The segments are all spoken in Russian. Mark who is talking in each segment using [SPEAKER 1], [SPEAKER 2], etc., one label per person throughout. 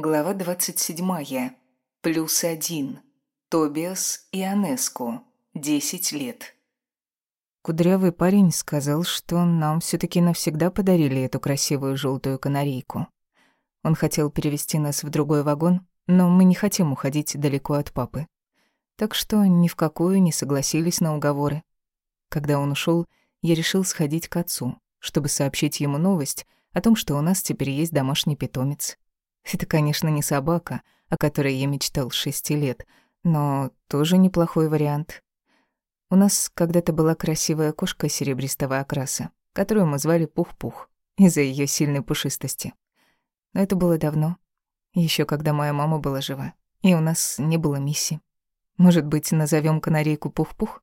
[SPEAKER 1] Глава 27. Плюс один. Тобиас и Анеску. 10 лет.
[SPEAKER 2] Кудрявый парень сказал, что нам все таки навсегда подарили эту красивую желтую канарейку. Он хотел перевести нас в другой вагон, но мы не хотим уходить далеко от папы. Так что ни в какую не согласились на уговоры. Когда он ушел, я решил сходить к отцу, чтобы сообщить ему новость о том, что у нас теперь есть домашний питомец. Это, конечно, не собака, о которой я мечтал с шести лет, но тоже неплохой вариант. У нас когда-то была красивая кошка серебристого окраса, которую мы звали Пух-Пух из-за ее сильной пушистости. Но это было давно, еще когда моя мама была жива, и у нас не было миссии. Может быть, назовем канарейку Пух-Пух?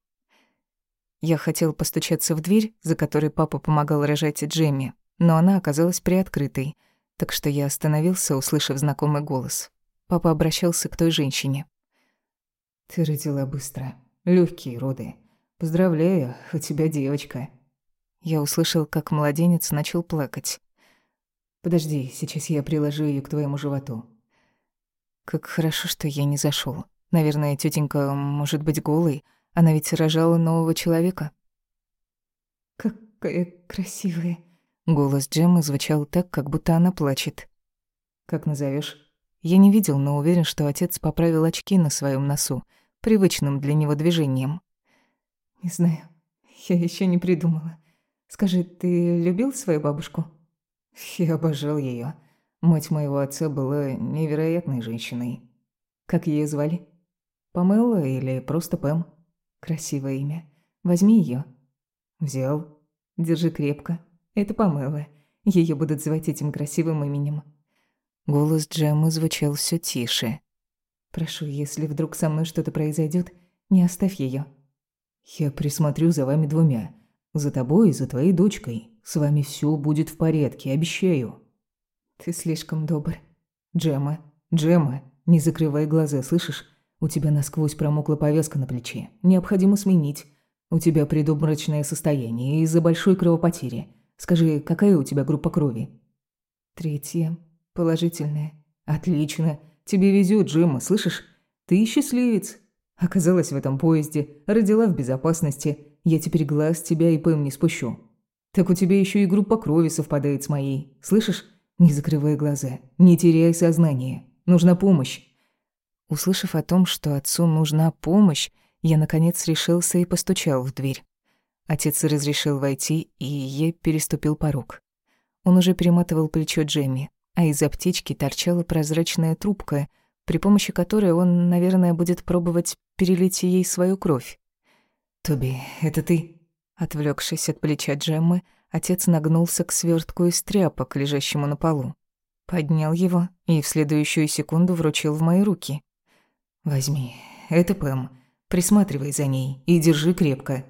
[SPEAKER 2] Я хотел постучаться в дверь, за которой папа помогал рожать Джемми, но она оказалась приоткрытой, так что я остановился, услышав знакомый голос. Папа обращался к той женщине.
[SPEAKER 3] «Ты родила быстро. Легкие роды. Поздравляю, у тебя девочка».
[SPEAKER 2] Я услышал, как младенец начал плакать.
[SPEAKER 3] «Подожди, сейчас я приложу ее к твоему животу».
[SPEAKER 2] Как хорошо, что я не зашел. Наверное, тетенька может быть голой. Она ведь рожала нового человека.
[SPEAKER 4] «Какая красивая»,
[SPEAKER 2] Голос Джеммы звучал так, как будто она плачет.
[SPEAKER 3] «Как назовешь?
[SPEAKER 2] Я не видел, но уверен, что отец поправил очки на своем носу, привычным для него движением.
[SPEAKER 4] «Не знаю. Я еще не придумала. Скажи, ты любил свою бабушку?»
[SPEAKER 3] «Я обожал ее. Мать моего отца была невероятной женщиной. Как ее звали? Памела или просто Пэм? Красивое имя. Возьми ее. Взял. Держи крепко. Это Памела. Ее будут звать этим красивым именем.
[SPEAKER 2] Голос Джеммы звучал все тише.
[SPEAKER 3] Прошу, если вдруг со мной что-то произойдет, не оставь ее. Я присмотрю за вами двумя. За тобой и за твоей дочкой. С вами все будет в порядке, обещаю.
[SPEAKER 4] Ты слишком добр.
[SPEAKER 3] Джемма, Джемма, не закрывай глаза, слышишь? У тебя насквозь промокла повязка на плече. Необходимо сменить. У тебя предобморочное состояние из-за большой кровопотери. Скажи, какая у тебя группа крови?»
[SPEAKER 4] «Третья. Положительная».
[SPEAKER 3] «Отлично. Тебе везет, Джемма, слышишь? Ты счастливец. Оказалась в этом поезде, родила в безопасности. Я теперь глаз тебя и Пэм не спущу. Так у тебя еще и группа крови совпадает с моей. Слышишь? Не закрывай глаза, не теряй сознание. Нужна помощь».
[SPEAKER 2] Услышав о том, что отцу нужна помощь, я, наконец, решился и постучал в дверь. Отец разрешил войти, и я переступил порог. Он уже перематывал плечо Джемми, а из аптечки торчала прозрачная трубка, при помощи которой он, наверное, будет пробовать перелить ей свою кровь.
[SPEAKER 3] «Тоби, это ты?»
[SPEAKER 2] Отвлекшись от плеча Джеммы, отец нагнулся к свертку из тряпок, лежащему на полу. Поднял его и в следующую секунду вручил в мои руки.
[SPEAKER 3] «Возьми, это Пэм. Присматривай за ней и держи крепко.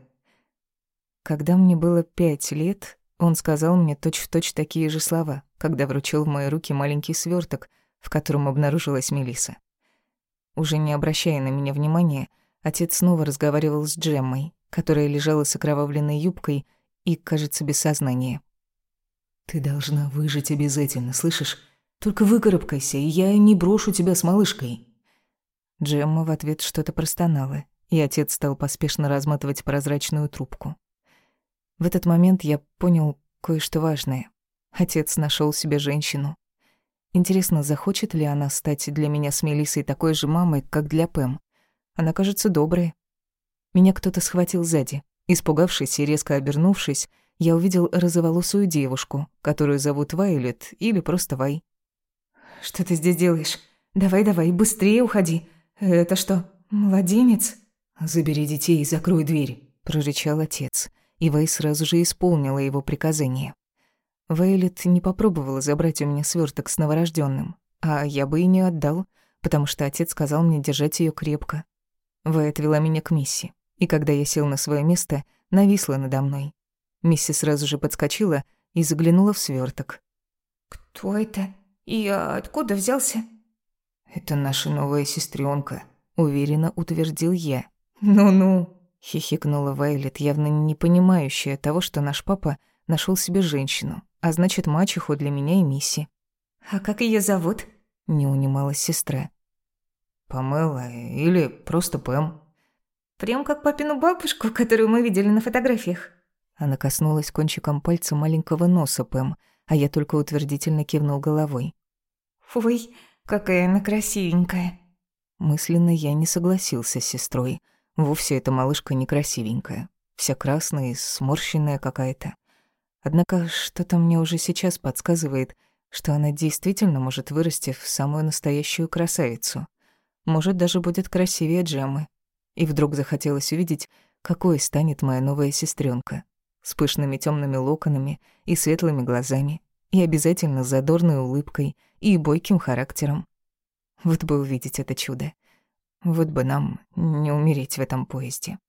[SPEAKER 2] Когда мне было пять лет, он сказал мне точь-в-точь точь такие же слова, когда вручил в мои руки маленький сверток, в котором обнаружилась Мелиса. Уже не обращая на меня внимания, отец снова разговаривал с Джеммой, которая лежала с окровавленной юбкой и, кажется, без сознания.
[SPEAKER 3] «Ты должна выжить обязательно, слышишь? Только выкарабкайся, и я не брошу тебя с малышкой».
[SPEAKER 2] Джемма в ответ что-то простонала, и отец стал поспешно разматывать прозрачную трубку. В этот момент я понял кое-что важное. Отец нашел себе женщину. Интересно, захочет ли она стать для меня с Мелиссой такой же мамой, как для Пэм? Она кажется доброй. Меня кто-то схватил сзади. Испугавшись и резко обернувшись, я увидел розоволосую девушку, которую зовут Вайлет или просто Вай.
[SPEAKER 4] «Что ты здесь делаешь? Давай-давай, быстрее уходи. Это что, младенец?»
[SPEAKER 3] «Забери детей и закрой дверь», —
[SPEAKER 2] прорычал отец и Вэй сразу же исполнила его приказание. Вейлет не попробовала забрать у меня сверток с новорожденным, а я бы и не отдал, потому что отец сказал мне держать ее крепко. Вэй отвела меня к Мисси, и когда я сел на свое место, нависла надо мной. Мисси сразу же подскочила и заглянула в сверток.
[SPEAKER 4] «Кто это? И откуда взялся?»
[SPEAKER 3] «Это наша новая сестренка, уверенно утвердил я.
[SPEAKER 4] «Ну-ну»,
[SPEAKER 2] Хихикнула Вайлет, явно не понимающая того, что наш папа нашел себе женщину, а значит, мачеху для меня и Мисси.
[SPEAKER 4] «А как ее зовут?»
[SPEAKER 2] Не унималась сестра.
[SPEAKER 3] Памела или просто Пэм.
[SPEAKER 4] Прям как папину бабушку, которую мы видели на фотографиях.
[SPEAKER 2] Она коснулась кончиком пальца маленького носа Пэм, а я только утвердительно кивнул головой.
[SPEAKER 4] «Ой, какая она красивенькая!»
[SPEAKER 2] Мысленно я не согласился с сестрой. Вовсе эта малышка некрасивенькая. Вся красная и сморщенная какая-то. Однако что-то мне уже сейчас подсказывает, что она действительно может вырасти в самую настоящую красавицу. Может, даже будет красивее Джеммы. И вдруг захотелось увидеть, какой станет моя новая сестренка, с пышными темными локонами и светлыми глазами, и обязательно задорной улыбкой и бойким характером. Вот бы увидеть это чудо. Вот бы нам не умереть в этом поезде.